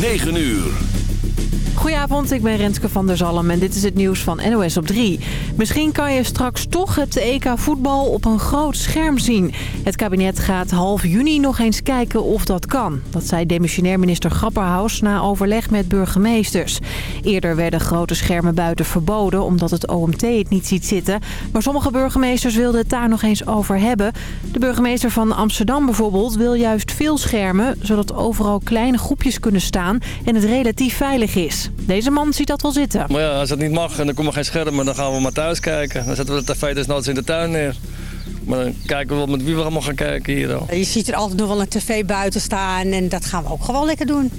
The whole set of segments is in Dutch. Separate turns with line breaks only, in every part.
9 uur.
Goedenavond, ik ben Renske van der Zalm en dit is het nieuws van NOS op 3. Misschien kan je straks toch het EK voetbal op een groot scherm zien. Het kabinet gaat half juni nog eens kijken of dat kan. Dat zei demissionair minister Grapperhaus na overleg met burgemeesters. Eerder werden grote schermen buiten verboden omdat het OMT het niet ziet zitten. Maar sommige burgemeesters wilden het daar nog eens over hebben. De burgemeester van Amsterdam bijvoorbeeld wil juist veel schermen... zodat overal kleine groepjes kunnen staan en het relatief veilig is. Deze man ziet dat wel zitten.
Maar ja, als het niet mag en er komen geen schermen, dan gaan we maar thuis kijken. Dan zetten we de tv desnoods in de tuin neer. Maar dan kijken we wel met wie we allemaal gaan kijken hier al.
Je ziet er altijd nog wel een tv buiten staan en dat gaan we ook gewoon lekker doen.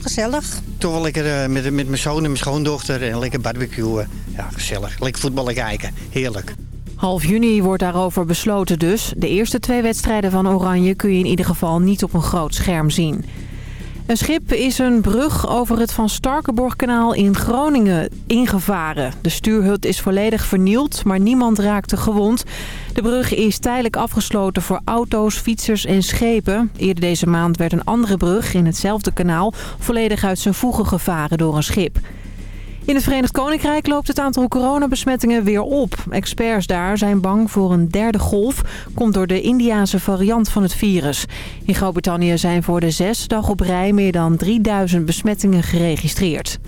Gezellig.
Toch wel lekker uh, met, met mijn zoon en mijn schoondochter en lekker barbecuen. Ja, gezellig. Lekker voetballen kijken. Heerlijk.
Half juni wordt daarover besloten dus. De eerste twee wedstrijden van Oranje kun je in ieder geval niet op een groot scherm zien. Een schip is een brug over het Van Starkenborgkanaal in Groningen ingevaren. De stuurhut is volledig vernield, maar niemand raakte gewond. De brug is tijdelijk afgesloten voor auto's, fietsers en schepen. Eerder deze maand werd een andere brug in hetzelfde kanaal volledig uit zijn voegen gevaren door een schip. In het Verenigd Koninkrijk loopt het aantal coronabesmettingen weer op. Experts daar zijn bang voor een derde golf. Komt door de Indiase variant van het virus. In Groot-Brittannië zijn voor de zes dag op rij meer dan 3000 besmettingen geregistreerd.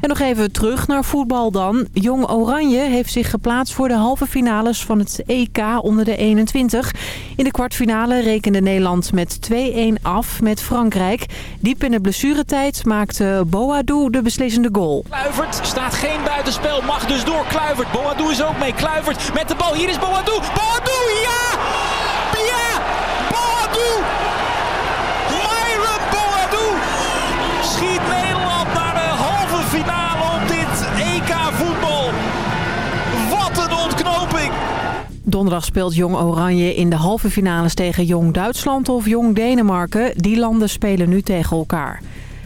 En nog even terug naar voetbal dan. Jong Oranje heeft zich geplaatst voor de halve finales van het EK onder de 21. In de kwartfinale rekende Nederland met 2-1 af met Frankrijk. Diep in de blessuretijd maakte Boadou de beslissende goal.
Kluivert staat geen buitenspel, mag dus door Kluivert. Boadou is ook mee. Kluivert met de bal. Hier is Boadou. Boadou, ja!
Donderdag speelt Jong Oranje in de halve finales tegen Jong Duitsland of Jong Denemarken. Die landen spelen nu tegen elkaar.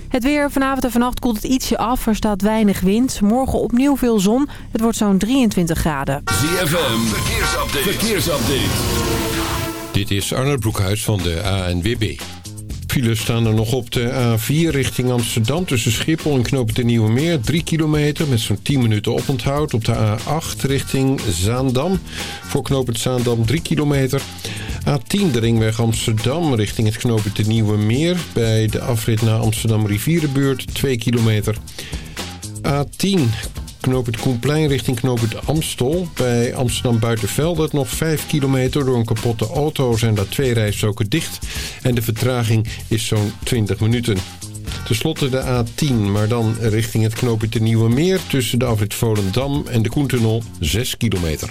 Het weer vanavond en vannacht koelt het ietsje af. Er staat weinig wind. Morgen opnieuw veel zon. Het wordt zo'n 23 graden.
ZFM, verkeersupdate. verkeersupdate.
Dit is Arnold Broekhuis van de ANWB. Files staan er nog op de A4 richting Amsterdam... tussen Schiphol en Knopen de Nieuwe Meer. 3 kilometer met zo'n 10 minuten oponthoud. Op de A8 richting Zaandam. Voor Knopen Zaandam 3 kilometer. A10 de ringweg Amsterdam richting het Knopen de Nieuwe Meer. Bij de afrit naar Amsterdam Rivierenbuurt 2 kilometer. A10 knoop het Koenplein richting knoop het Amstel. Bij Amsterdam Buitenveldert nog 5 kilometer. Door een kapotte auto zijn daar twee rijstroken dicht. En de vertraging is zo'n 20 minuten. Ten slotte de A10, maar dan richting het knooppunt de Nieuwe Meer... tussen de afrit Volendam en de Koentunnel 6 kilometer.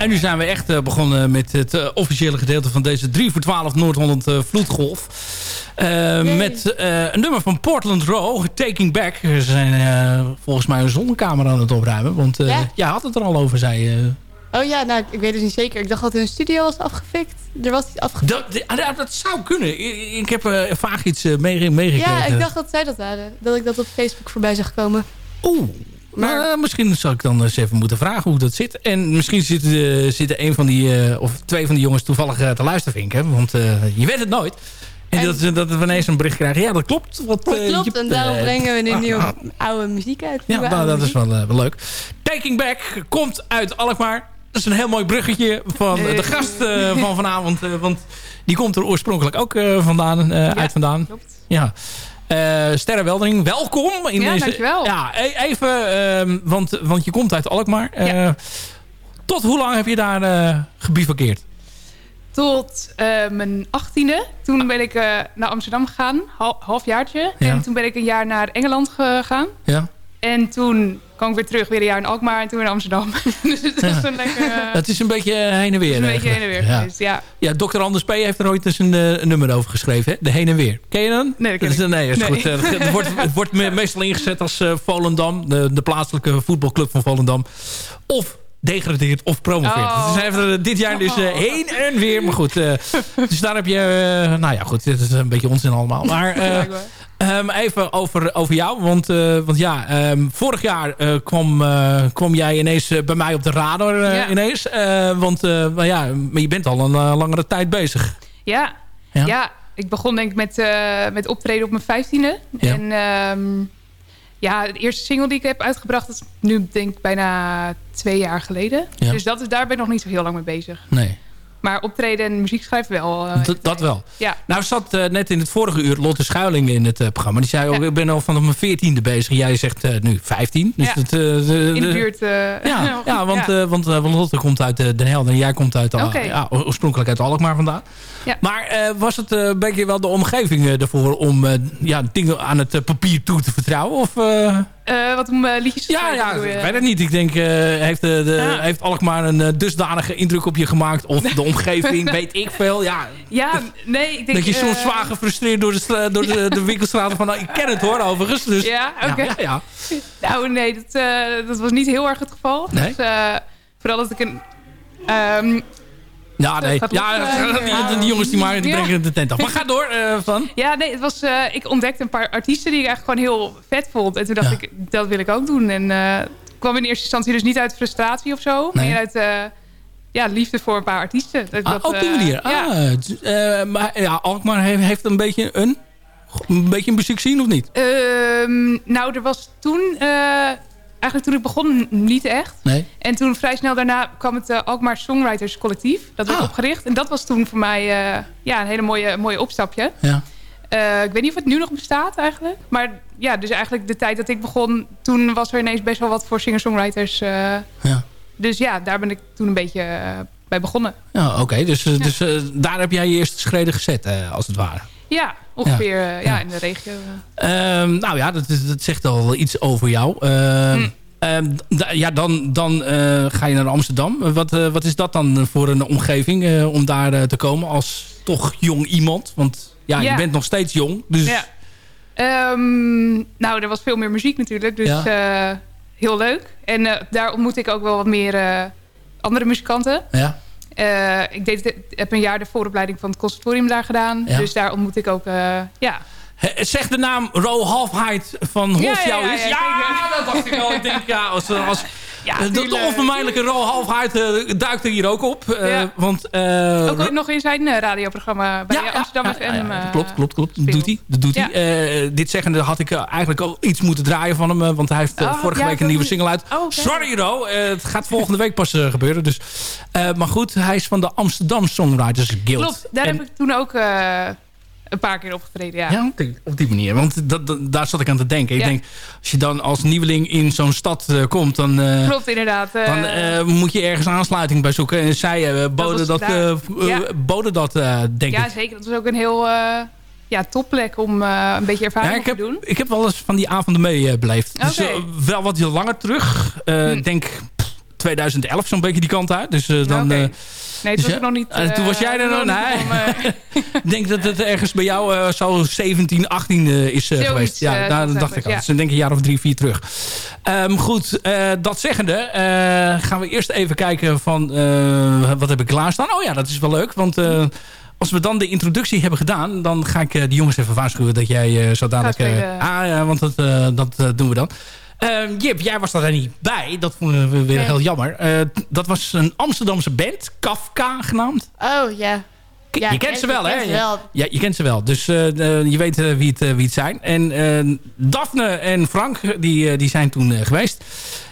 En nu zijn we echt uh, begonnen met het uh, officiële gedeelte van deze 3 voor 12 Noord-Holland uh, vloedgolf. met een nummer van Portland Row, Taking Back. Ze zijn volgens mij een zonnecamera aan het opruimen. Want ja. jij had het er al over, zei je.
Oh ja, nou, ik weet het niet zeker. Ik dacht dat hun studio was afgefikt. Er was iets afgefikt.
Dat, dat, dat zou kunnen. Ik, ik heb vaag iets meegekregen.
Ja, ik dacht dat zij dat hadden. Dat ik dat op Facebook voorbij zag komen.
Oeh, maar uh, misschien zou ik dan eens even moeten vragen hoe dat zit. En misschien zitten, zitten een van die, uh, of twee van die jongens toevallig te luisteren, vinken. Want je weet het nooit. En, en dat, dat we ineens een bericht krijgen. Ja, dat klopt. Wat,
dat klopt, en daarom brengen we nu ah, nieuwe oude muziek uit.
Ja, nou, dat is wel, wel, leuk. Taking Back komt uit Alkmaar. Dat is een heel mooi bruggetje van de gast van vanavond. want die komt er oorspronkelijk ook vandaan, ja, uit vandaan. Klopt. Ja. Uh, Sterre Weldering, welkom.
In ja, deze, dankjewel.
Ja, e- even, uh, want, want je komt uit Alkmaar. Uh, ja. Tot hoe lang heb je daar uh, gebivakkeerd?
Tot mijn achttiende. Toen ben ik naar Amsterdam gegaan, hal, halfjaartje. Ja. En toen ben ik een jaar naar Engeland gegaan. Ja. En toen kwam ik weer terug, weer een jaar in Alkmaar en toen in Amsterdam. dus het is een lekker... Uh...
Het is een beetje heen en weer.
een beetje heen en weer geweest, ja.
Ja, Dr. Anders P. heeft er ooit eens een, een, nummer over geschreven, hè? De heen en weer. Ken je dan?
Nee, dat ken
ik Nee, is nee. goed. het, wordt, het wordt meestal ingezet als uh, Volendam, de, de plaatselijke voetbalclub van Volendam. Of degradeert of promoveert. Oh. Dus dit jaar dus uh, heen en weer. Maar goed, uh, dus daar heb je... Uh, nou ja, goed, dit is een beetje onzin allemaal. Maar Um, even over, over jou. Want, want ja, um, vorig jaar kwam, kwam jij ineens bij mij op de radar. Ja. ineens. want maar ja, maar je bent al een langere tijd bezig.
Ja, ja. ja ik begon denk ik met, met optreden op mijn vijftiende. Ja. En um, ja, de eerste single die ik heb uitgebracht... is nu denk ik bijna twee jaar geleden. Dus dat is, daar ben ik nog niet zo heel lang mee bezig.
Nee.
Maar optreden en muziek schrijven wel. Uh,
dat, wel. Ja. Nou zat uh, net in het vorige uur Lotte Schuiling in het uh, programma. Die zei ook, ik ben al vanaf mijn veertiende bezig. Jij zegt nu 15. Dus
ja. In de buurt.
ja, ja, want, want Lotte komt uit Den Helder en jij komt uit, okay. ja, oorspronkelijk uit Alkmaar vandaan. Ja. Maar was het een beetje wel de omgeving ervoor om ja, dingen aan het papier toe te vertrouwen? Of...
Wat om liedjes te
Ja, ja ik weet het niet. Ik denk, heeft, de, ja. heeft Alkmaar een dusdanige indruk op je gemaakt? Of de omgeving, weet ik veel. Ja,
ja nee, ik denk...
Dat je soms zwaar gefrustreerd door, de, door de, de winkelstraten van... Nou, ik ken het hoor, overigens. Dus,
ja, oké. Okay. Ja, ja, Nou, nee, dat, dat was niet heel erg het geval. Nee? Dus, vooral dat ik een... Um,
ja, nee. Ja, die, die, jongens die, maar, die brengen de tent af. Maar ga door, uh, Van.
Ja, nee, het was, uh, ik ontdekte een paar artiesten die ik eigenlijk gewoon heel vet vond. En toen dacht ik, dat wil ik ook doen. En uh, kwam in eerste instantie dus niet uit frustratie of zo. Nee. Maar uit ja, liefde voor een paar artiesten.
Dat, ah, op die manier. Ja. Ah, maar ja, Alkmaar heeft, heeft een beetje een, een beetje een muziek zien of niet?
Ehm, nou, er was toen eigenlijk toen ik begon niet echt. Nee. En toen vrij snel daarna kwam het uh, Alkmaar Songwriters Collectief. Dat werd ah. opgericht. En dat was toen voor mij uh, ja, een hele mooie, mooie opstapje. Ja. Uh, ik weet niet of het nu nog bestaat eigenlijk. Maar ja, dus eigenlijk de tijd dat ik begon... toen was er ineens best wel wat voor singer-songwriters. ja. Dus ja, daar ben ik toen een beetje bij begonnen.
Ja, oké. Dus, ja. dus daar heb jij je eerste schreden gezet, als het ware.
Ja, ongeveer ja. ja. in de regio.
Um, nou ja, dat, dat zegt al iets over jou. Um, um, ja, dan, dan uh, ga je naar Amsterdam. Wat, uh, wat is dat dan voor een omgeving om daar te komen als toch jong iemand? Want ja, je bent nog steeds jong. Dus... Ja.
nou, er was veel meer muziek natuurlijk. Dus heel leuk. En daar ontmoet ik ook wel wat meer andere muzikanten. Ja. Uh, ik deed, heb een jaar de vooropleiding van het conservatorium daar gedaan. Dus daar ontmoet ik ook, uh, ja...
Zeg de naam Ro Halfheid van Hof jou is. Ja, dat dacht ik wel. Ik denk, ja, als, als, ja, de, onvermijdelijke Ro Halfheid uh, duikt er hier ook op. Uh, want,
ook nog in zijn radioprogramma bij ja, Amsterdam FM.
klopt, klopt, klopt. Dat doet hij. Dat doet hij. dit zeggende had ik eigenlijk al iets moeten draaien van hem. Want hij heeft oh, vorige week een nieuwe single uit. Oh, Sorry Ro, het gaat volgende week pas gebeuren. Dus, maar goed, hij is van de Amsterdam Songwriters Guild.
Klopt, daar heb ik toen ook een paar keer opgetreden, ja.
Ja, op die manier. Want dat, daar zat ik aan te denken. Ik denk, als je dan als nieuweling in zo'n stad uh, komt... dan, uh,
Klopt, inderdaad. Uh,
dan moet je ergens aansluiting bij zoeken. En zij boden dat, dat, ja. boden dat denk
ja,
ik.
Ja, zeker. Dat was ook een heel ja, topplek om een beetje ervaring
te
doen.
Ik heb wel eens van die avonden mee beleefd. Okay. Dus wel wat langer terug. Ik hm. denk 2011 zo'n beetje die kant uit. Dus dan...
Okay. Nee, het
dus
was er nog niet...
toen was jij er nog? Nee. Ik denk dat het ergens bij jou zo 17, 18 is geweest. Ja, daar dacht ik al. Dus dan denk ik een jaar of drie, vier terug. Um, goed, dat zeggende gaan we eerst even kijken van... wat heb ik klaarstaan? Oh ja, dat is wel leuk, want als we dan de introductie hebben gedaan... dan ga ik uh, de jongens even waarschuwen dat jij uh, zo dadelijk... Uh, ah, ja, want dat, dat doen we dan. Ehm, Jip, jij was daar niet bij. Dat vonden we weer nee. heel jammer. dat was een Amsterdamse band, Kafka genaamd.
Oh, ja.
Ja, je kent ze wel, hè? Ja, je kent ze wel. Dus je weet wie, het, wie het zijn. En Daphne en Frank, die, die zijn toen geweest.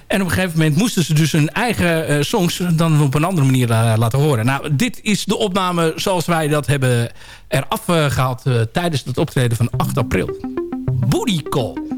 En op een gegeven moment moesten ze dus hun eigen songs dan op een andere manier laten horen. Nou, dit is de opname zoals wij dat hebben eraf gehaald tijdens het optreden van 8 april. Booty Call.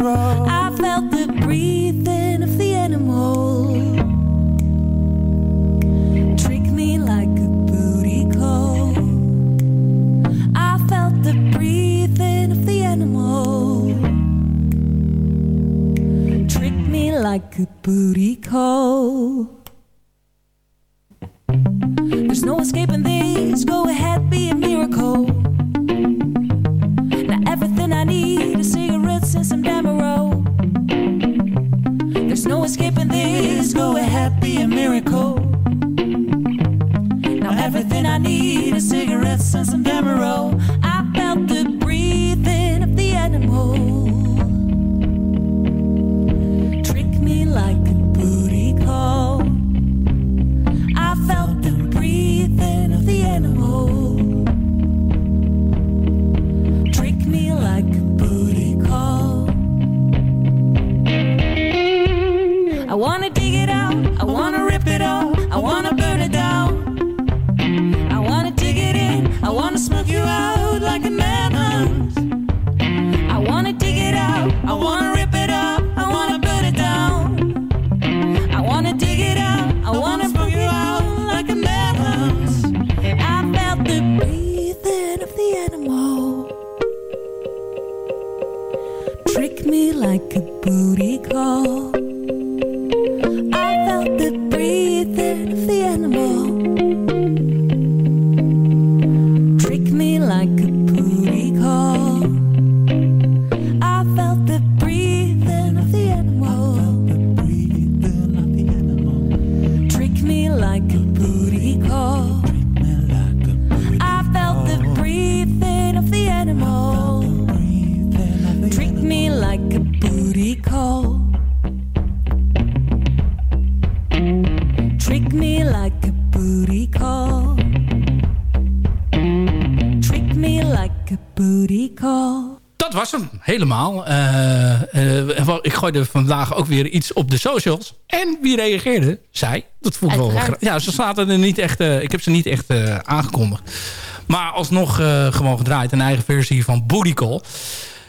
Control. I felt the breathing of the animal. Trick me like a booty call. I felt the breathing of the animal. Trick me like a booty call. There's no escaping this. Go ahead, no escaping this. Go ahead, be a miracle. Now everything I need is cigarettes and some Demerol.
Gooide vandaag ook weer iets op de socials. En wie reageerde? Zij. Dat vond ik wel graag. Ja, ze zaten er niet echt... Uh, ik heb ze niet echt aangekondigd. Maar alsnog gewoon gedraaid. Een eigen versie van Booty Call.
Nou,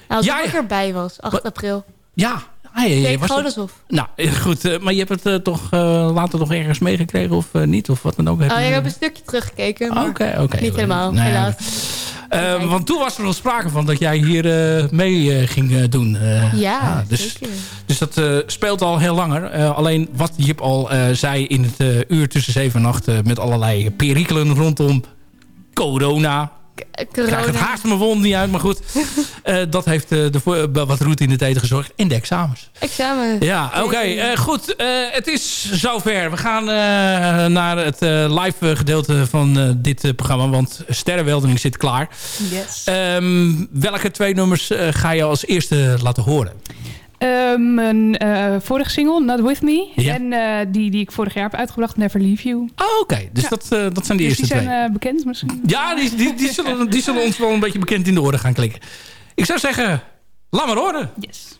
als Jij... ik erbij was, 8 april.
Ja,
ja, je was gewoon alsof.
Nou, goed. maar je hebt het toch later nog ergens meegekregen of niet? Of wat dan ook?
Heb oh, ik heb een stukje teruggekeken.
Oké, oké.
Niet helemaal, nee, helaas.
Uh, want toen was er al sprake van dat jij hier uh, mee uh, ging doen.
ja, ja,
dus, dus dat speelt al heel langer. alleen wat Jip al zei in het uur tussen 7 en 8... met allerlei perikelen rondom corona... Ik het haast mijn wond niet uit, maar goed. uh, dat heeft uh, de, wat route in de tijd gezorgd. En de examens.
Examen.
Ja, oké. Okay. Uh, goed, het is zover. We gaan naar het live gedeelte van dit programma. Want Sterrenweldering zit klaar.
Yes.
Um, welke twee nummers ga je als eerste laten horen?
Um, mijn uh, vorige single, Not With Me. Ja. En uh, die, die ik vorig jaar heb uitgebracht, Never Leave You.
Oh, oké. Okay. Dus ja. dat, uh, dat zijn die
dus
eerste
die zijn
twee.
bekend misschien.
Ja, die, die, die, zullen, die zullen ons wel een beetje bekend in de oren gaan klikken. Ik zou zeggen, Laat maar horen.
Yes.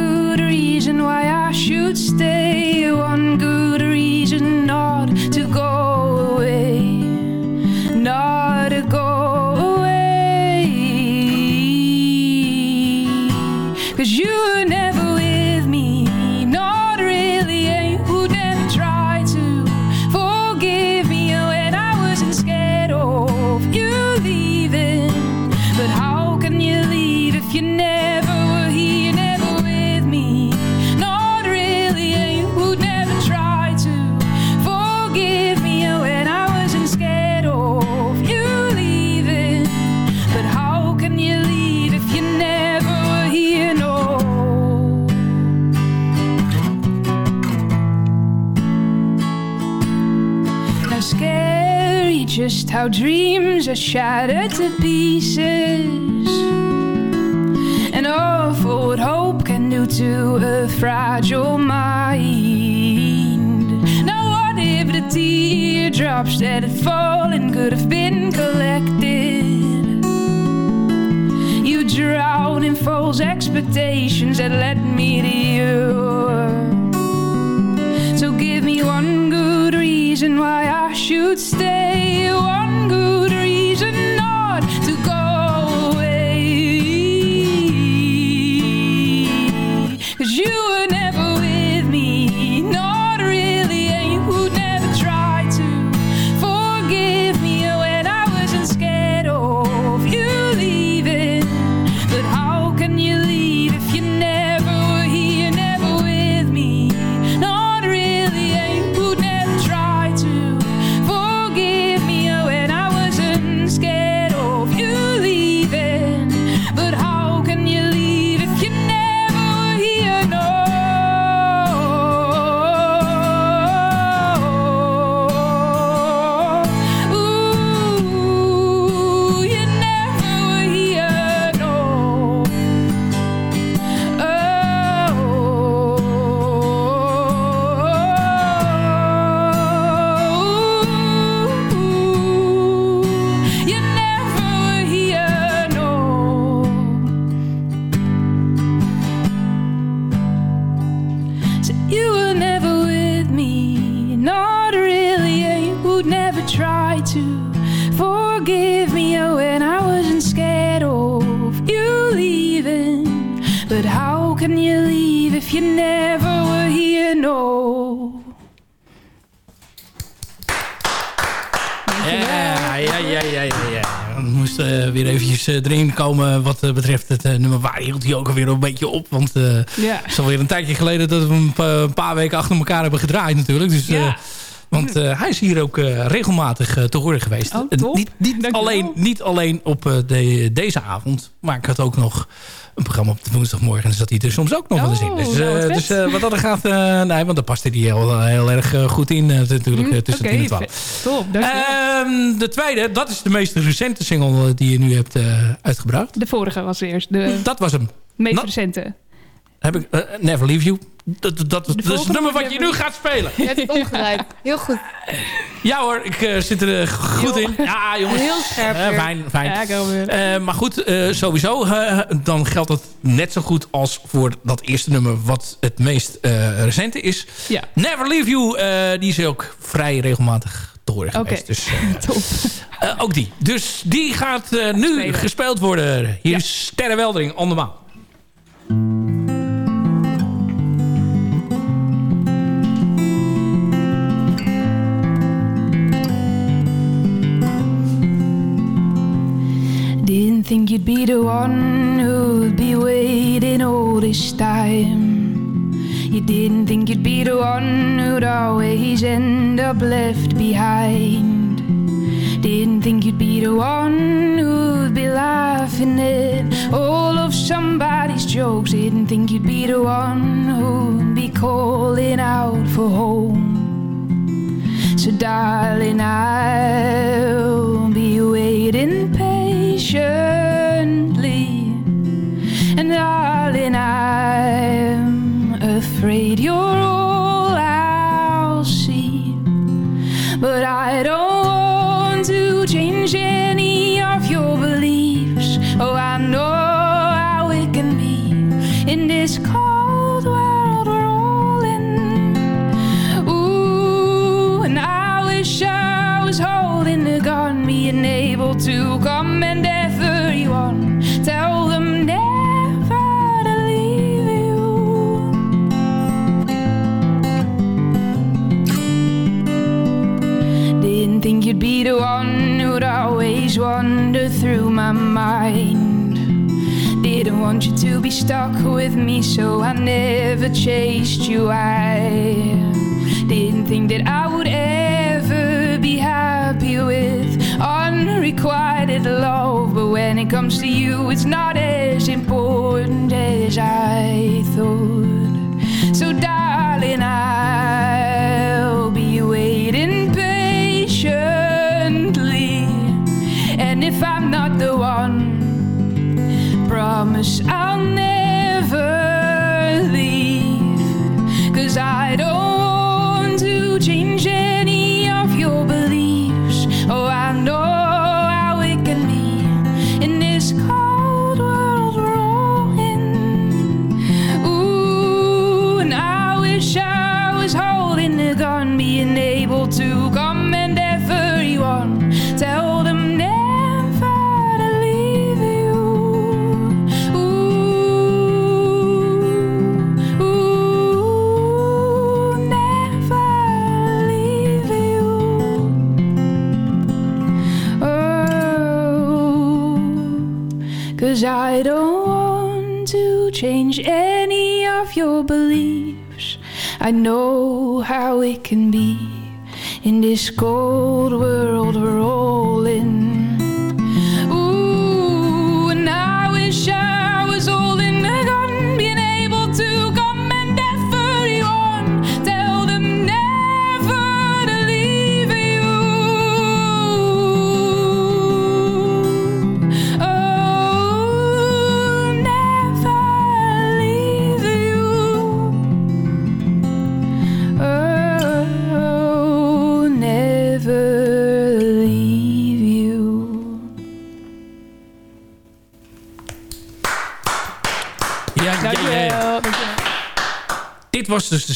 reason why I should stay. One good reason not to go away. Dreams are shattered to pieces. And awful what hope can do to a fragile mind. Now what if the teardrops that had fallen could have been collected? You drown in false expectations that led me to you. So give me one good reason why I should stay.
Hield hij ook alweer een beetje op. Want
Ja.
het is alweer een tijdje geleden dat we hem een pa- een paar weken achter elkaar hebben gedraaid natuurlijk. Dus, eh, want eh, hij is hier ook regelmatig eh, te horen geweest.
Oh,
niet, niet, alleen, niet alleen op de, deze avond. Maar ik had ook nog een programma op de woensdagmorgen. En dan zat hij er soms ook nog wel eens in.
Oh,
Dus,
nou, wat
eh,
vet.
dus eh, wat dat er gaat... eh, nee, want daar paste hij heel, heel erg goed in. natuurlijk eh, tussen
Oké,
10 en 12.
vet. Top.
Ehm, de tweede, dat is de meest recente single die je nu hebt uitgebracht.
de vorige was eerst. De
Dat was hem.
meest
Nou,
recente.
Heb ik, Never Leave You. Dat, dat, dat is het nummer wat je nu gaat spelen.
Je hebt het omgedraaid. Heel goed.
Ja hoor, ik eh, zit er eh, goed in. Ja jongens.
Heel scherp
Eh, fijn, fijn.
Ja,
maar goed, sowieso. dan geldt dat net zo goed als voor dat eerste nummer... wat het meest recente is.
Ja.
Never Leave You, die is ook vrij regelmatig te horen geweest. Dus,
Top.
ook die. Dus die gaat nu
Spelen.
gespeeld worden. Hier
Ja.
is Sterre Weldering, andermaal.
Didn't think you'd be the one who'd be waiting all this time. You didn't think you'd be the one who'd always end up left behind. Didn't think you'd be the one who'd be laughing at all of somebody's jokes. Didn't think you'd be the one who'd be calling out for home. So, darling, I'll be waiting patiently. And, darling, I'm the one who'd always wander through my mind. Didn't want you to be stuck with me, so I never chased you. I didn't think that I would ever be happy with unrequited love. But when it comes to you, it's not as important as I thought. I'll never leave. Cause I don't want to change I know how it can be in this cold world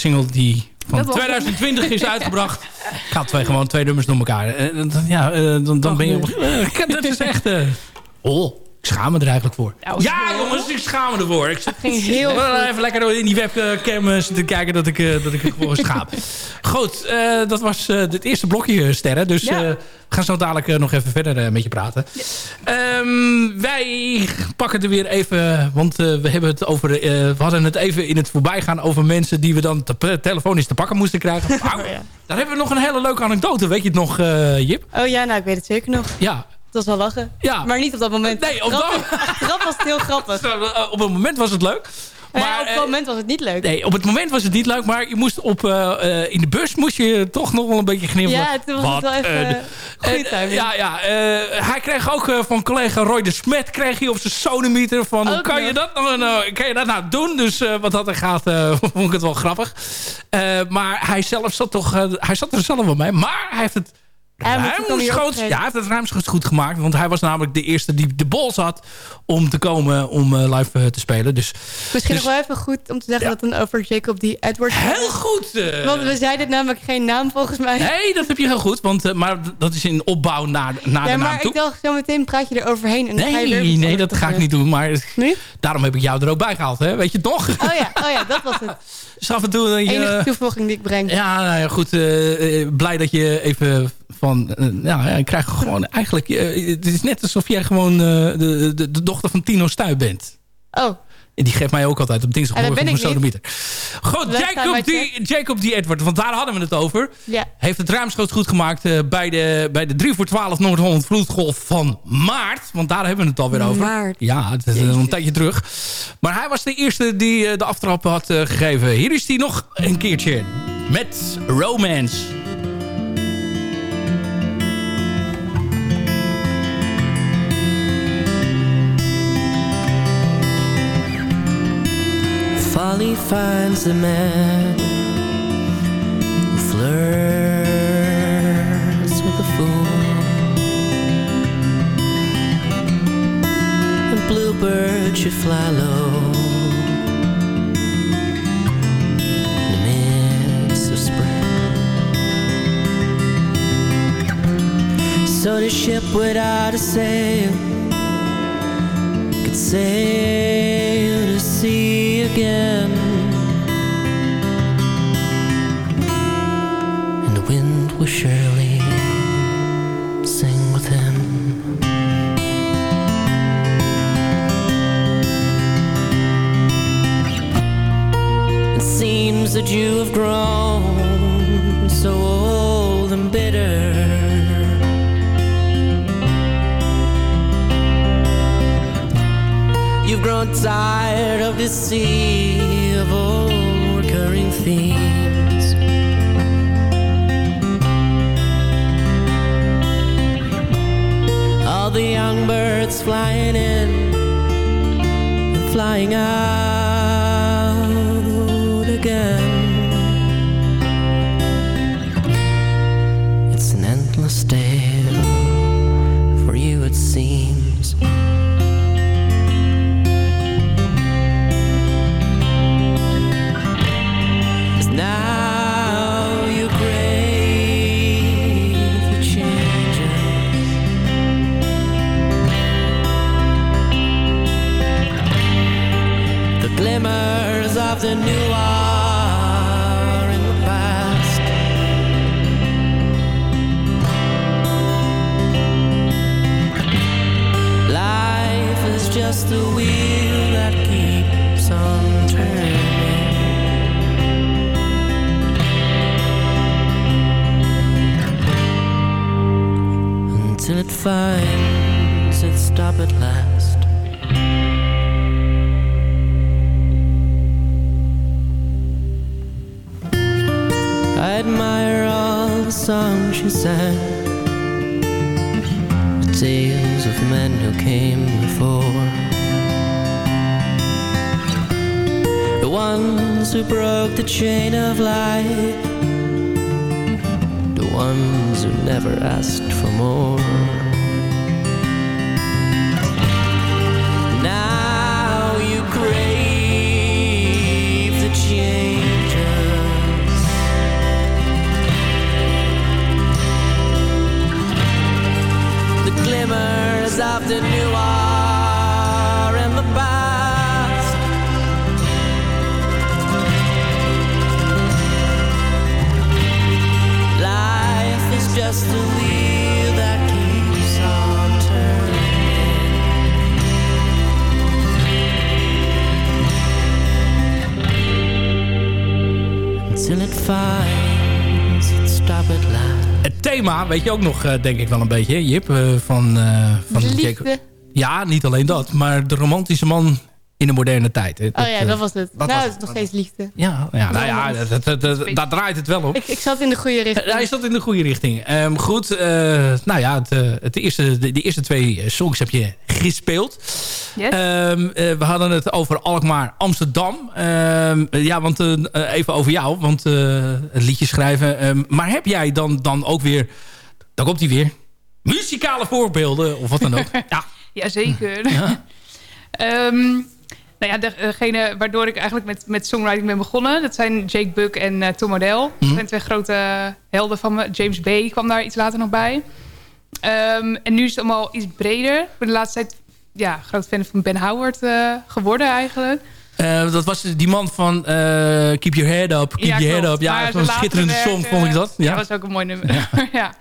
single die van
Dat was-
2020 is uitgebracht. Ik had twee, gewoon twee nummers door elkaar. Eh, dan- ja, eh, dan, dan ben je... Eh, dat is echt... oh, ik schaam me er eigenlijk voor. Ja, jongens, ik schaam me ervoor. Ik zit
ging heel
wil
goed.
even lekker in die webcam zitten kijken dat ik, eh, dat ik gewoon schaam. Goed, eh, dat was eh, het eerste blokje, Sterren. Dus
Ja.
eh, we gaan zo dadelijk nog even verder eh, met je praten. Ehm, wij pakken er weer even... Want eh, we, hebben het over, eh, we hadden het even in het voorbijgaan over mensen... die we dan te, telefonisch te pakken moesten krijgen. Nou, Daar hebben we nog een hele leuke anekdote. Weet je het nog, eh, Jip?
Oh ja, nou ik weet het zeker nog.
Ja.
Dat was wel lachen.
Ja.
Maar niet op dat moment.
Nee, op dat-
Achteraf was het heel grappig.
Eh, op een moment was het leuk.
Maar op
eh,
dat moment was het niet leuk.
Nee, op het moment was het niet leuk, maar je moest op, eh, eh, in de bus moest je toch nog wel een beetje gniffelen.
Ja, toen was het wel even, eh, timing.
Ja, ja eh, hij kreeg ook eh, van collega Roy de Smet kreeg hij op zijn sonemieter van
Ook
kan je, dat nou, nou, kan je dat nou doen? Dus eh, wat dat er gaat, eh, vond ik het wel grappig. Eh, maar hij zelf zat toch, eh, hij zat er zelf wel mee. Maar hij heeft het Ruimschoots, ja, hij heeft het ruimschoots goed gemaakt. Want hij was namelijk de eerste die de bol had om te komen om eh, live eh, te spelen. Dus
Misschien
dus-
nog wel even goed om te zeggen dat dan over Jacob die Edwards
Heel goed! eh.
Want we zeiden namelijk geen naam volgens mij.
Nee, dat heb je heel goed. Want, maar dat is in opbouw naar, naar
ja,
de naam
maar
toe.
ik dacht zo meteen praat je er overheen. En dan ga je weer
Nee, nee, dat ga ik niet doen. Maar daarom heb ik jou er ook bij gehaald. Hè? Weet je nog?
Oh ja, oh ja, dat was het.
Dus af en toe... je-
Enige toevoeging die ik breng.
ja, nou ja, goed. blij dat je even van... eh, nou, ja, je krijgt gewoon eigenlijk... eh, het is net alsof jij gewoon eh, de, de, de dochter van Tino Stuy bent.
Oh.
En die geeft mij ook altijd op dinsdagmorgen
ik
sodemieter. Goed, Jacob die, Jacob die Edward, want daar hadden we het over.
Ja.
Heeft het ruimschoots goed gemaakt eh, bij, de, bij de 3 voor 12 Noord-Holland Vloedgolf van maart. Want daar hebben we het alweer over.
Maart.
Ja, het is een tijdje terug. Maar hij was de eerste die de aftrap had gegeven. Hier is hij nog een keertje met Romance.
Folly finds the man who flirts with a fool. And bluebirds should fly low in the midst of spring. So the ship without a sail could sail to sea again. And the wind will surely sing with him. It seems that you have grown tired of this sea of old recurring themes. All the young birds flying in flying out just a wheel that keeps on turning. until it finds its stop at last. I admire all the songs she sang, the tales of men who came before, ones who broke the chain of light the ones who never asked for more. Now you crave the changes. The glimmers of the new
Het thema weet je ook nog, eh, denk ik wel een beetje, Jip, eh, van, eh van
De liefde.
Jacob. Ja, niet alleen dat, maar de romantische man in de moderne tijd. hè.
Oh ja,
eh,
dat was het.
dat
nou,
was
het is nog steeds liefde.
Ja, ja nou ja, dat, dat, dat- daar draait het wel op.
Ik, ik zat in de goede richting.
Hij zat in de goede richting. Ehm, goed, eh, nou ja, het, eh, het eerste, de, de eerste twee songs heb je gespeeld.
Yes.
Ehm, eh, we hadden het over Alkmaar, Amsterdam. Ehm, eh, ja, want even over jou, want eh, het liedje schrijven. Ehm, maar heb jij dan, dan ook weer, dan komt hij weer, muzikale voorbeelden of wat dan ook? ja.
Jazeker. Ehm, nou ja, degene waardoor ik eigenlijk met, met songwriting ben begonnen... dat zijn Jake Buck en eh, Tom Odell. Dat
Mhm.
zijn twee grote helden van me. James Bay kwam daar iets later nog bij. Ehm, en nu is het allemaal iets breder. Ik ben de laatste tijd ja, groot fan van Ben Howard eh, geworden eigenlijk.
Eh, dat was die man van Keep Your Head Up, Keep
Ja,
Your Head. Up. Ja, zo'n schitterende song vond ik dat.
Ja,
Ja.
dat was ook een mooi nummer. Ja.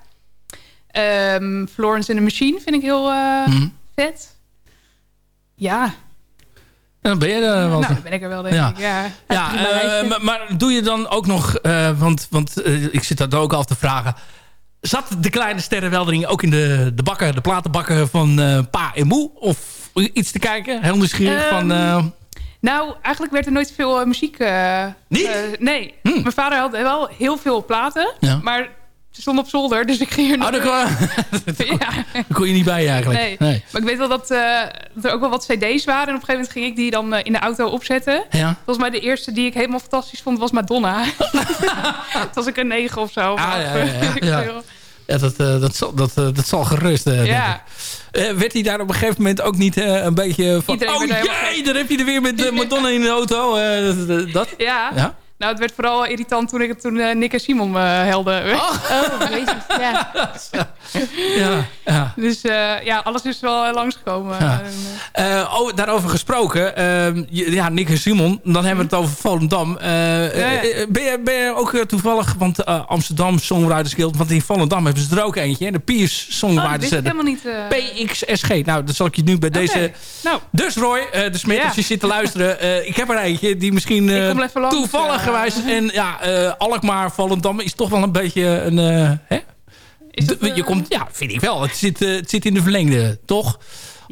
Ehm, Florence and the Machine vind ik heel
Mhm.
vet. Ja,
Dan ben je er wel.
nou, dan ben ik er wel, denk
Ja.
ik. Ja,
Ja, eh, maar, maar doe je dan ook nog... eh, want want eh, ik zit dat ook al te vragen. Zat de kleine sterrenweldering ook in de, de bakken, de platenbakken van pa en moe? Of iets te kijken? Heel nieuwsgierig
Ehm,
van...
Nou, eigenlijk werd er nooit veel muziek...
Niet?
nee. Mijn vader had wel heel veel platen.
Ja.
Maar ze stonden op zolder, dus ik ging er
Oh,
nog...
daar kon, daar kon je niet bij eigenlijk.
Nee.
Nee.
Maar ik weet wel dat eh, er ook wel wat cd's waren. En op een gegeven moment ging ik die dan eh, in de auto opzetten.
Ja.
Volgens mij de eerste die ik helemaal fantastisch vond was Madonna. Toen was ik een negen of zo.
Ah, ja, ja, ja.
ik
Ja. Ja, dat, eh, dat, zal, dat, dat zal gerust,
Ja.
ik. Werd hij daar op een gegeven moment ook niet een beetje van...
Iedereen
oh jee, daar heb je er weer met Madonna in de auto. dat- dat?
Ja. Nou, het werd vooral irritant toen, ik, toen eh, Nick en Simon eh helden.
Oh,
jezus. Ja.
Ja, ja.
Dus eh, ja, alles is wel langsgekomen.
Ja.
En,
Eh, oh, daarover gesproken. ehm, ja, Nick en Simon. Dan hebben we het over Volendam.
Ja, ja.
ben, je, ben je ook toevallig... Want eh, Amsterdam Songwriters Guild... Want in Volendam hebben ze er ook eentje. hè, De Piers
oh, dat
Songwriters. de
helemaal niet. eh.
PXSG. Nou, dat zal ik je nu bij deze...
Nou.
Dus Roy, eh, de Smit,
Ja.
als je zit te luisteren. eh, ik heb er eentje die misschien eh, toevallig En ja, eh, Alkmaar, Volendam is toch wel een beetje een... eh, hè? Je komt, ja, vind ik wel. Het zit, eh, het zit in de verlengde, toch?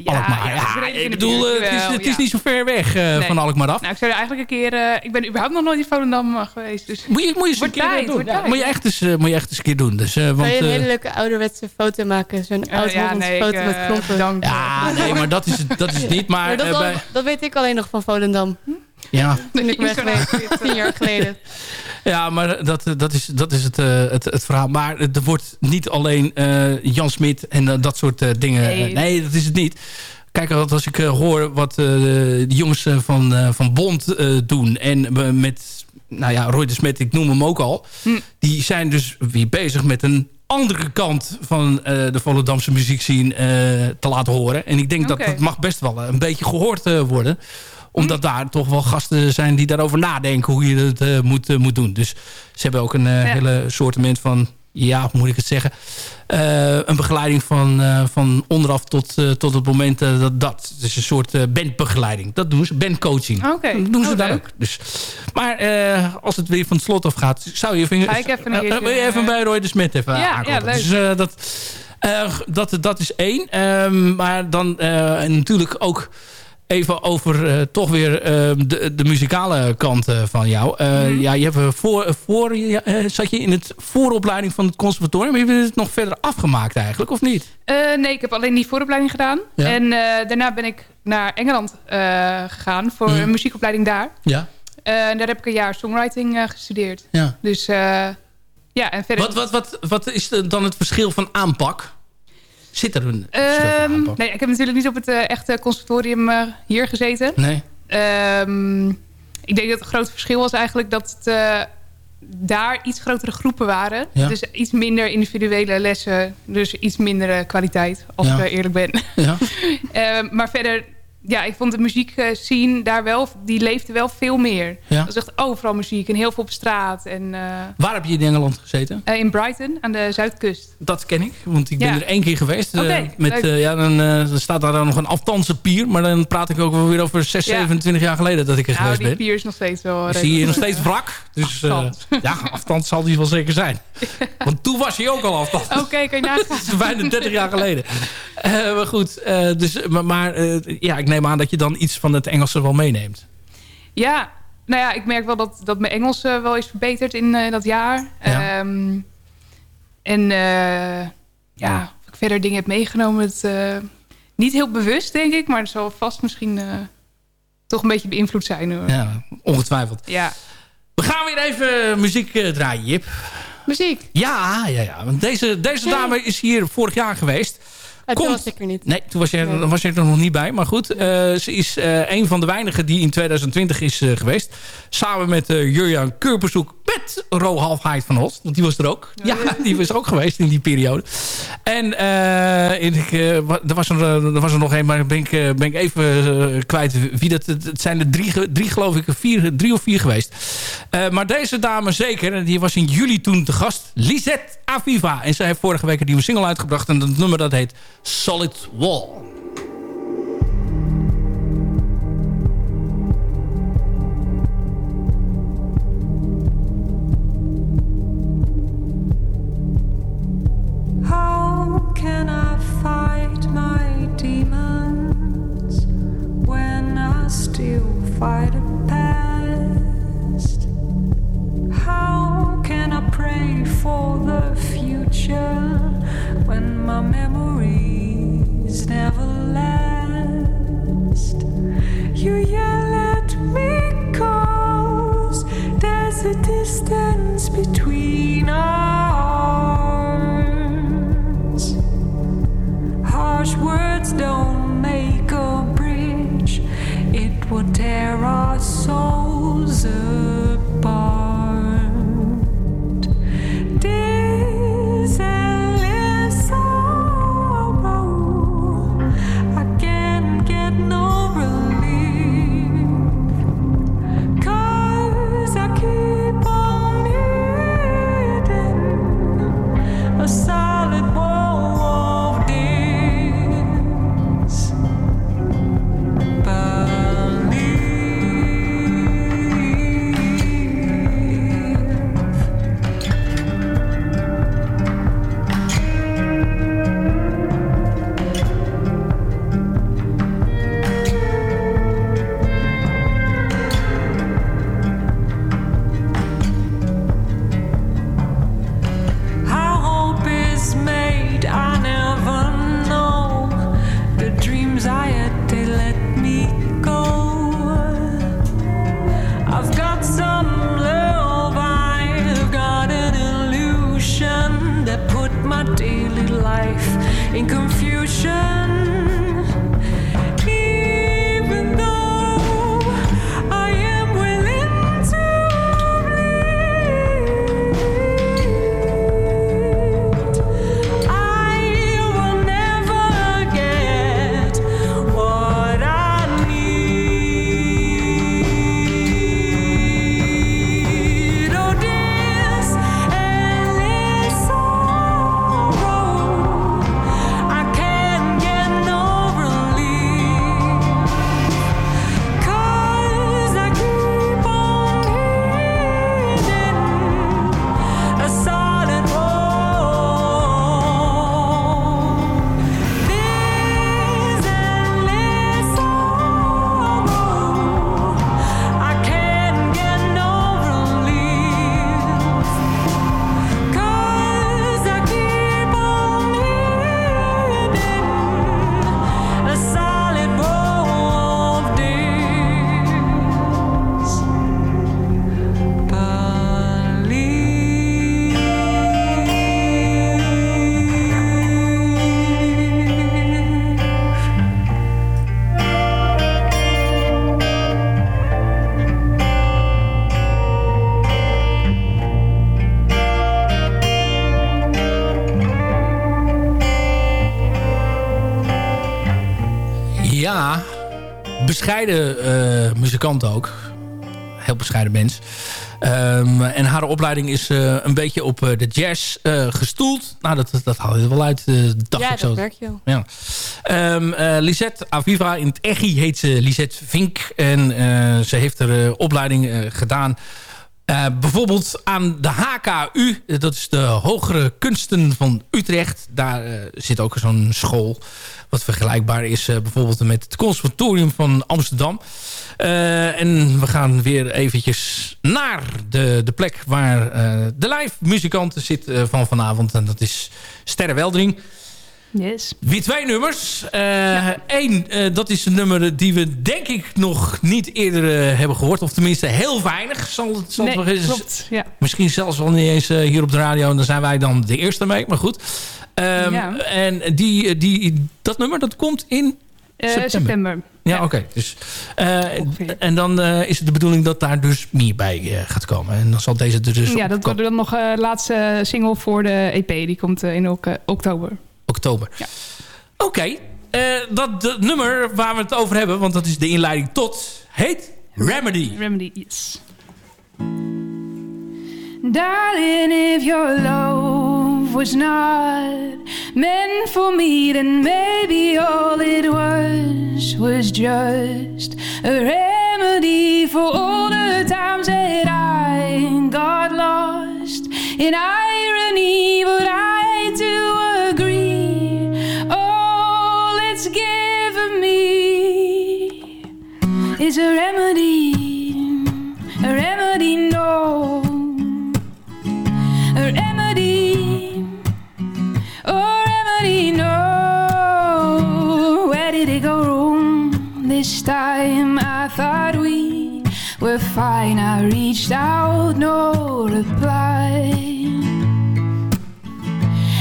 Alkmaar,
ja,
ja.
redelijk in
ik bedoel, het is, het is
ja.
niet zo ver weg eh,
Nee.
van Alkmaar af.
Nou, ik zou er eigenlijk een keer... eh, ik ben überhaupt nog nooit in Volendam geweest. Dus
Moet je, moet je eens een keer
tijd,
doen. Ja, moet, je echt eens, moet je echt eens een keer doen. Dus, eh,
Kan
want,
je een hele leuke ouderwetse foto maken? Zo'n oud
ja,
Hollandse
nee, ik,
foto met klompen.
ja, nee, maar dat is, het- dat is niet. Maar,
Maar dat, al-
bij-
dat weet ik alleen nog van Volendam.
Ja,
Toen ik weg geweest, tien jaar geleden.
Ja, maar dat, dat, is, dat is het, eh, het, het verhaal. Maar er wordt niet alleen eh, Jan Smit en eh, dat soort eh, dingen.
Nee.
Nee. dat is het niet. Kijk, als ik eh, hoor wat eh, de jongens eh, van, eh, van Bond eh, doen... en met, nou ja, Roy de Smet, ik noem hem ook al...
Hm.
die zijn dus weer bezig met een andere kant van eh, de Volendamse muziekscene eh, te laten horen. En ik denk dat dat mag best wel een beetje gehoord eh, worden omdat daar toch wel gasten zijn die daarover nadenken hoe je het eh, moet, eh, moet doen. Dus ze hebben ook een eh,
Ja.
hele soortement van, ja, hoe moet ik het zeggen? Een begeleiding van, van onderaf tot, tot het moment dat dat. Is een soort bandbegeleiding. Dat doen ze, bandcoaching.
Oké.
Dat doen ze
Oh,
daar ook. Dus, maar als het weer van het slot af gaat, zou je... Vinger,
Ga ik even een keertje,
wil je even bij Roy de Smet even
Ja,
aankloppen?
ja.
Dus dat, dat, dat is één. Ehm, maar dan natuurlijk ook even over eh, toch weer eh, de, de muzikale kant eh, van jou. Eh,
Mhm.
Ja, je hebt voor, voor zat je in het vooropleiding van het conservatorium. Heb je het nog verder afgemaakt eigenlijk, of niet?
Nee, ik heb alleen die vooropleiding gedaan.
Ja.
En daarna ben ik naar Engeland gegaan voor
Mhm.
een muziekopleiding daar.
Ja.
En daar heb ik een jaar songwriting gestudeerd.
ja.
Dus ja, en verder...
Wat, wat, wat, wat is dan het verschil van aanpak? Zit er een aanpak?
nee, ik heb natuurlijk niet op het eh, echte conservatorium eh, hier gezeten.
Nee.
Ehm, ik denk dat het grote verschil was eigenlijk dat het, eh, daar iets grotere groepen waren.
Ja.
Dus iets minder individuele lessen. Dus iets minder kwaliteit, als
Ja.
ik eerlijk ben.
Ja.
Ehm, maar verder, ja, ik vond de muziek eh, scene daar wel, die leefde wel veel meer.
Ja.
Dat is echt overal muziek en heel veel op straat. En, eh,
Waar heb je in Engeland gezeten?
eh, in Brighton, aan de zuidkust.
Dat ken ik, want ik ben
Ja.
er één keer geweest. eh, met, eh, ja, dan, eh, staat daar dan nog een aftanse pier. Maar dan praat ik ook wel weer over 6,
Ja.
27 jaar geleden dat ik er
Nou,
geweest
die
ben.
pier is nog steeds wel...
Zie je nog steeds wrak. Dus eh, ja, afstand zal die wel zeker zijn. Want toen was hij ook al afstand.
Oké, kan je nagaan.
Dat is bijna 30 jaar geleden. Eh, maar goed, eh, dus, maar, maar ja, ik neem aan dat je dan iets van het Engelse wel meeneemt.
Ja, nou ja, ik merk wel dat, dat mijn Engels wel is verbeterd in dat jaar.
Ja.
Ehm, en ja, ik verder dingen heb meegenomen. Het, niet heel bewust, denk ik. Maar het zal vast misschien toch een beetje beïnvloed zijn. Hoor.
Ja, ongetwijfeld.
Ja.
We gaan weer even muziek eh, draaien, Jip.
Muziek.
Ja, ja, ja. Want deze, deze dame is hier vorig jaar geweest. Komt...
was ik er niet.
Nee, toen was je, er- was je er nog niet bij. Maar goed, eh, ze is eh, een van de weinigen die in 2020 is eh, geweest. Samen met Jurjan Keurbezoek met Rohalf Heid van Holst. Want die was er ook. Ja, die was ook geweest in die periode. En ik, er, was er, er was er nog een, maar ben ik, ben ik even kwijt wie dat... Het zijn er drie, drie geloof ik, vier, drie of vier geweest. Maar deze dame zeker, en die was in juli toen te gast. Lisette Aviva. En zij heeft vorige week een nieuwe single uitgebracht. En dat nummer dat heet Solid Wall.
Life in confusion.
Bescheiden eh, muzikant ook. Heel bescheiden mens. Ehm, en haar opleiding is eh, een beetje op eh, de jazz gestoeld. Nou, dat, dat haal je er wel uit, dacht
ja,
ik zo.
dat merk je wel.
Ja. Eh, Lisette Aviva, in het Echi heet ze Lisette Vink. En ze heeft er opleiding gedaan. Eh, bijvoorbeeld aan de HKU, dat is de Hogere Kunsten van Utrecht. Daar eh, zit ook zo'n school wat vergelijkbaar is eh, bijvoorbeeld met het Conservatorium van Amsterdam. En we gaan weer eventjes naar de, de plek waar de live muzikanten zit eh, van vanavond. En dat is Sterre Weldering.
Yes.
Weer twee nummers. Eén, dat is een nummer die we denk ik nog niet eerder eh, hebben gehoord. Of tenminste heel weinig. Zal het, zal
Nee,
eens-
klopt, ja.
Misschien zelfs wel niet eens eh, hier op de radio. En dan zijn wij dan de eerste mee. Maar goed. Ehm,
Ja.
En die, die, dat nummer dat komt in
Eh,
september.
september.
Ja, oké. Dus, eh, en dan eh, is het de bedoeling dat daar dus meer bij eh, gaat komen. En dan zal deze er dus
ja, dat wordt dan nog de laatste single voor de EP. Die komt eh, in ok- oktober.
oktober. Oké, eh, dat de nummer waar we het over hebben, want dat is de inleiding tot, heet Remedy.
Remedy, yes.
Darling, if your love was not meant for me, then maybe all it was was just a remedy for all the times that I got lost in irony. But I do is a remedy, a remedy, no. A remedy, oh remedy, no. Where did it go wrong this time? I thought we were fine. I reached out, no reply.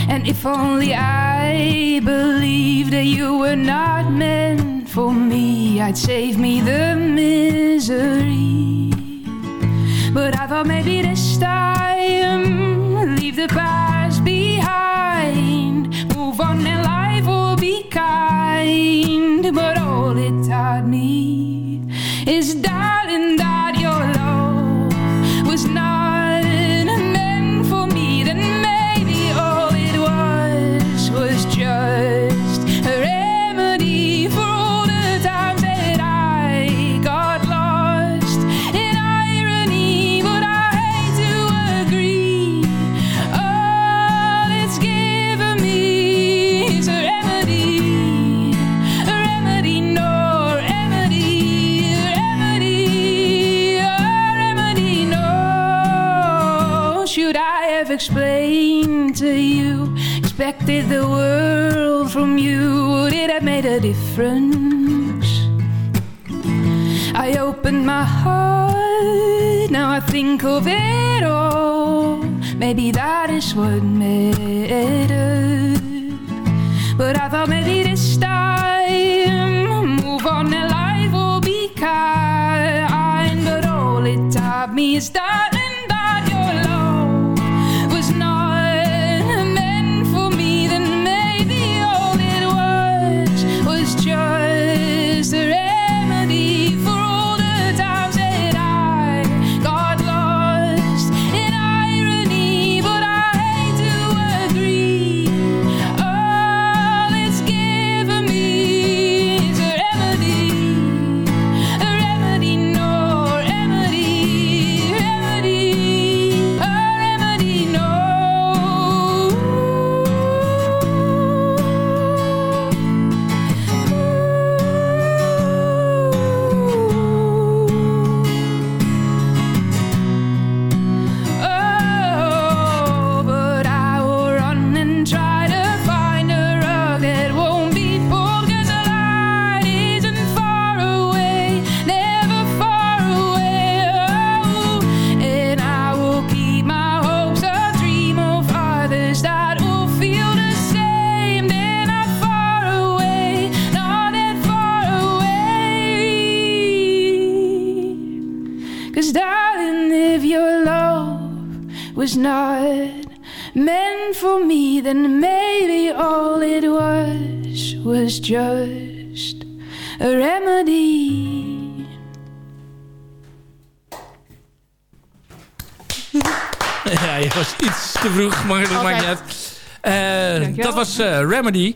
And if only I believed that you were not meant for me, I'd save me the misery. But I thought maybe this time, leave the past behind, move on and life will be kind. But all it taught me to you? Expected the world from you? Would it have made a difference? I opened my heart, now I think of it all. Maybe that is what mattered. But I thought maybe this time, move on and life will be kind. But all it taught me is that was
eh, Remedy.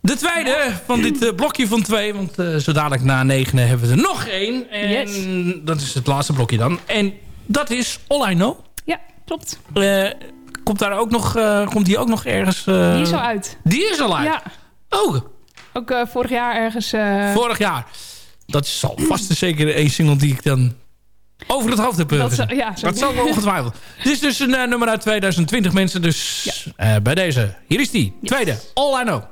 De tweede van dit eh, blokje van twee. Want eh, zo dadelijk na negen hebben we er nog één. En dat is het laatste blokje dan. En dat is All I Know.
Ja, klopt.
Komt, daar ook nog, komt die ook nog ergens...
Die is al uit.
Die is al uit?
Ja.
Oh,
Ook vorig jaar ergens...
vorig jaar. Dat is al vast zeker één single die ik dan over het hoofd heb
Dat zou- ja,
dat zal wel ongetwijfeld. Dit is dus een eh, nummer uit 2020 mensen. Dus eh, bij deze. Hier is die. Tweede. All I Know.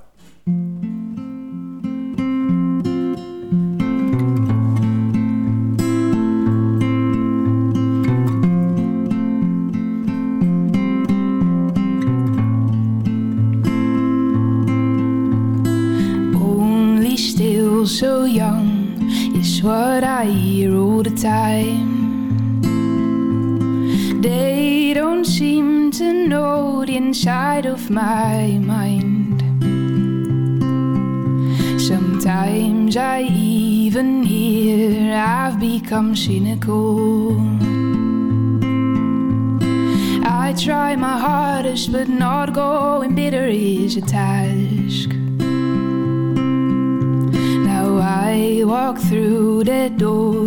Only still so young what I hear all the time. They don't seem to know the inside of my mind. Sometimes I even hear I've become cynical. I try my hardest, but not going bitter is a task. I walk through that door,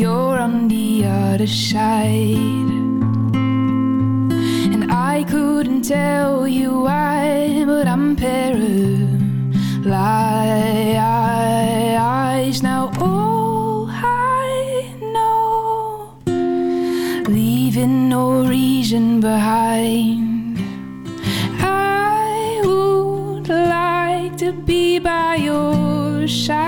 you're on the other side. And I couldn't tell you why, but I'm paralyzed. Now all I know, leaving no reason behind. I would like to be by your side.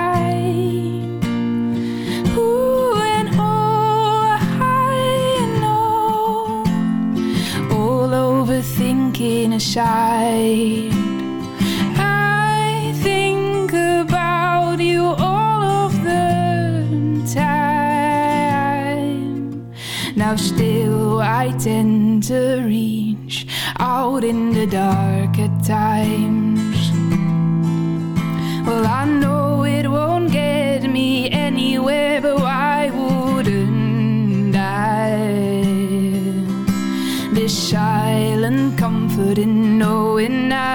Aside. I think about you all of the time. Now, still, I tend to reach out in the dark at times.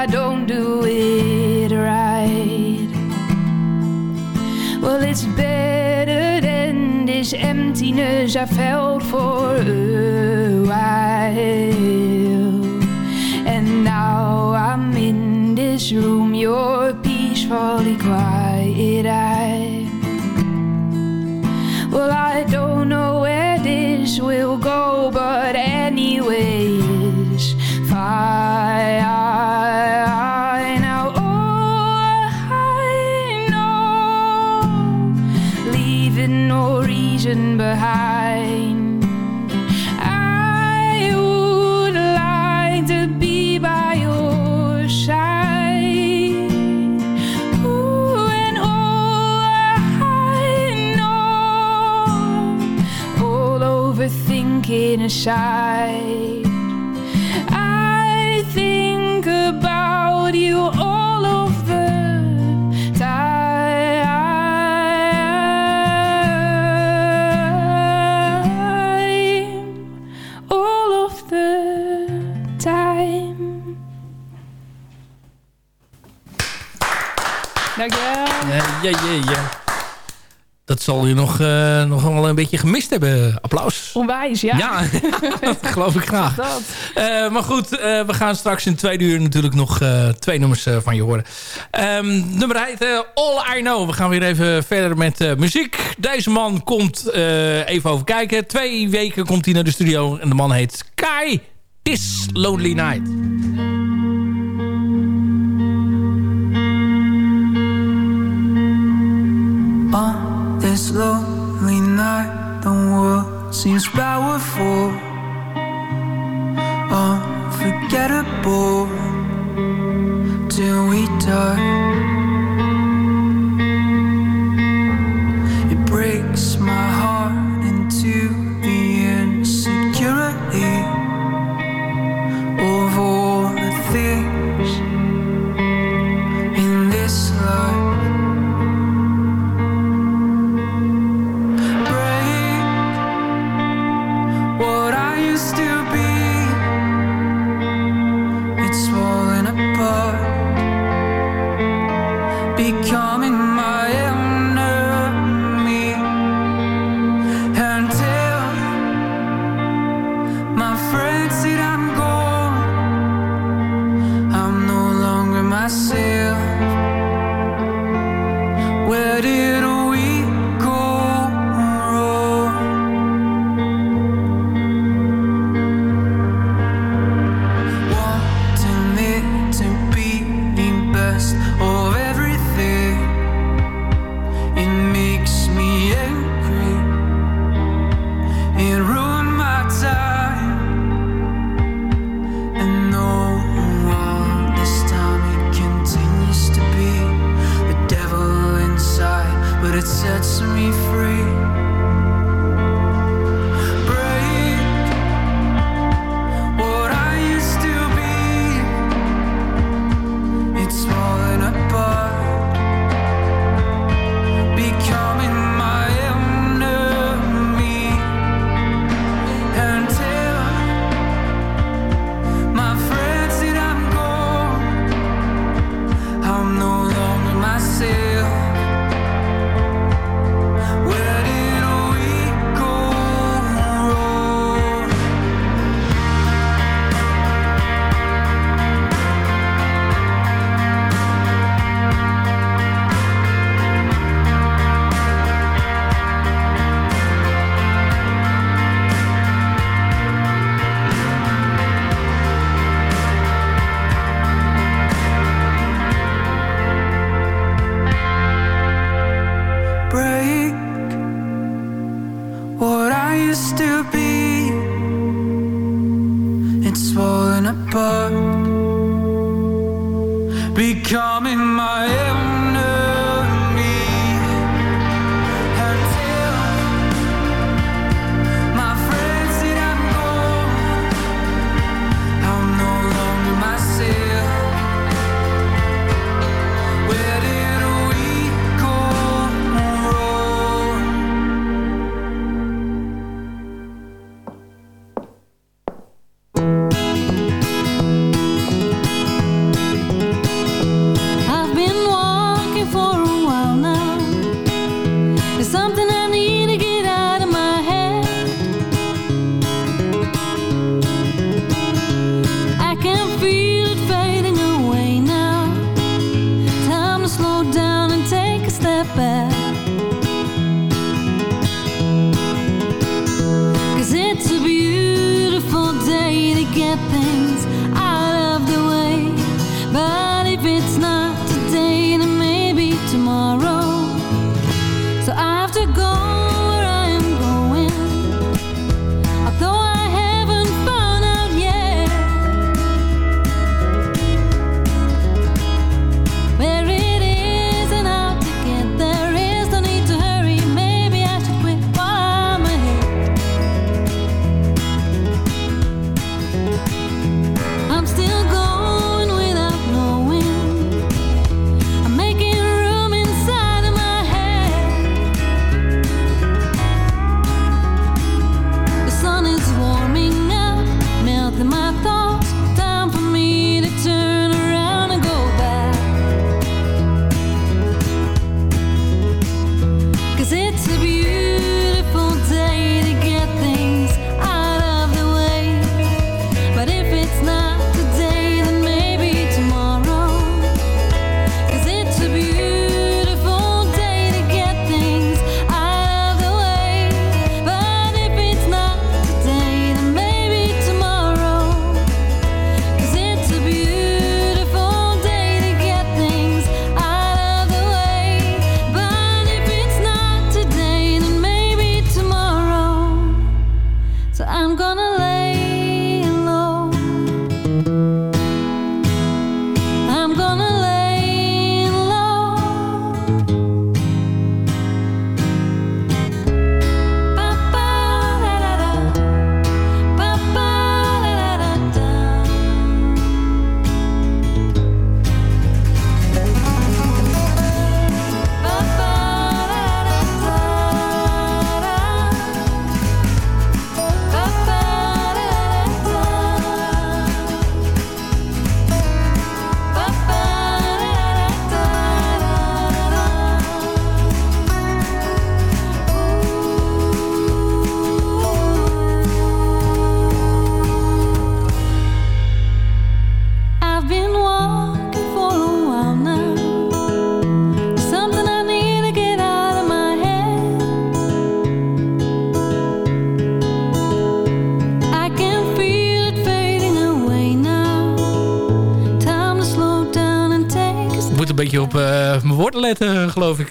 I don't do it right. Well, it's better than this emptiness I felt for a while. And now I'm in this room, you're peacefully quiet. I, well, I don't know where this will go, but overthinking aside. I think about you all of the time. All of the time.
Ja, ja, ja, ja. Dat zal je nog, eh, nog wel een beetje gemist hebben. Applaus.
Onwijs, ja.
Ja, dat geloof ik graag.
Dat.
Eh, maar goed, eh, we gaan straks in twee uur natuurlijk nog eh, twee nummers van je horen. Ehm, nummer heet All I Know. We gaan weer even verder met eh, muziek. Deze man komt eh, even over kijken. Twee weken komt hij naar de studio. En de man heet Kai. This Lonely Night.
On this lonely night, the world seems powerful, unforgettable till we die.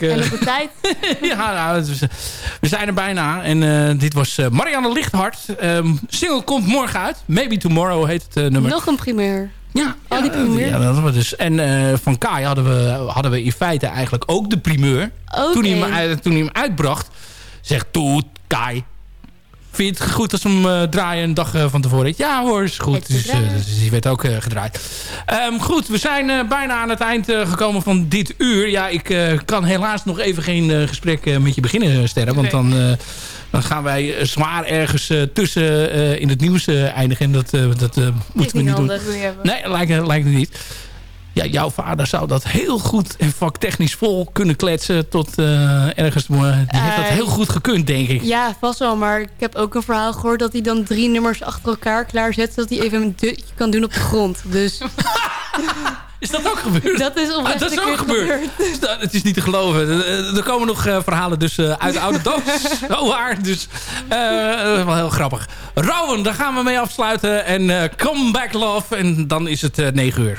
Eh,
en tijd.
ja, nou, eh, we zijn er bijna. En eh, dit was Marianne Lichthart. Ehm, Single komt morgen uit. Maybe Tomorrow heet het nummer.
Nog een primeur.
Ja,
al die primeur.
Ja, dat was dus. En van Kai hadden we, hadden we in feite eigenlijk ook de primeur. Toen, hij hem, toen hij hem uitbracht, zegt toen Kai, Vind je het goed als we hem eh, draaien een dag eh, van tevoren? Ja hoor, is goed. Dus, eh, dus die werd ook gedraaid. Ehm, goed, we zijn bijna aan het eind gekomen van dit uur. Ja, ik kan helaas nog even geen gesprek met je beginnen, Sterren. Want dan, dan gaan wij zwaar ergens tussen in het nieuws eindigen. En dat, dat eh, moeten we niet doen. Nee, lijkt, lijkt het niet. Ja, jouw vader zou dat heel goed en vaktechnisch vol kunnen kletsen tot eh, ergens. Maar die heeft dat
Eh,
heel goed gekund, denk ik.
Ja, vast wel. Maar ik heb ook een verhaal gehoord dat hij dan drie nummers achter elkaar klaarzet. Zodat hij even een dutje kan doen op de grond. Dus
Is dat ook gebeurd?
dat is
Ah, dat is ook gebeurd. Het is niet te geloven. Er- komen nog eh, verhalen dus, eh, uit de oude doos. Zo waar. Dus eh, wel heel grappig. Rowan, daar gaan we mee afsluiten. En eh, Come Back Love. En dan is het eh 9 uur.